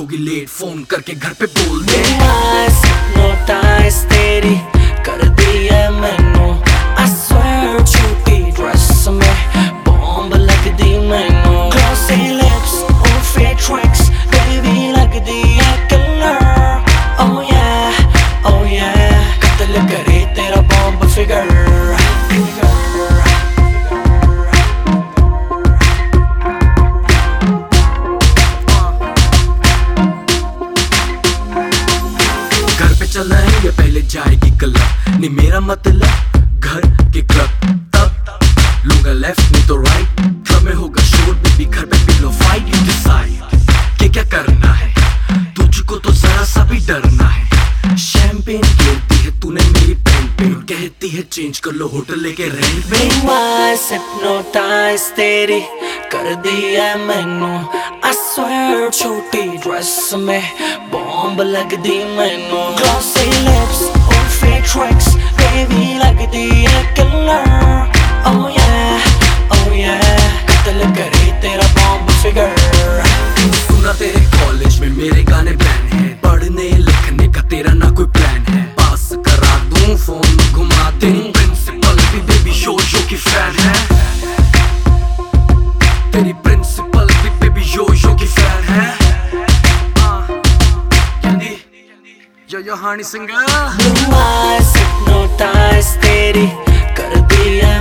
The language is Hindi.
होगी लेट फ़ोन करके घर पे बोल दे। चलना है, या पहले जाएगी क्लब नहीं, मेरा मतलब घर के क्लब तब लूँगा लेफ़्ट नहीं तो राइट क्लब में होगा शोर बेबी घर पे पी लो फाइट यू डिसाइड के क्या करना है। तुझको तो जरा सा भी डरना है। शैंपेन गिरती है तूने मेरी पेन पे। कहती है चेंज कर लो होटल लेके रेंट पे। hypnotize तेरी कर दी है मैनू। I swear छोटी ड्रेस में बॉम्ब लगदी मैनू Glossy lips, oh fit tricks baby लगदी है killer. Oh yeah, oh yeah. कत्ल करे तेरा बॉम्ब सुना तेरे कॉलेज में मेरे गाने बैन है। पढ़ने लिखने का तेरा ना कोई प्लान है। पास करा दूँ फ़ोन घुमा दूँ। प्रिंसिपल भी बेबी शो शो की फ़ैन है। तेरी कहानी सिंह कर दी है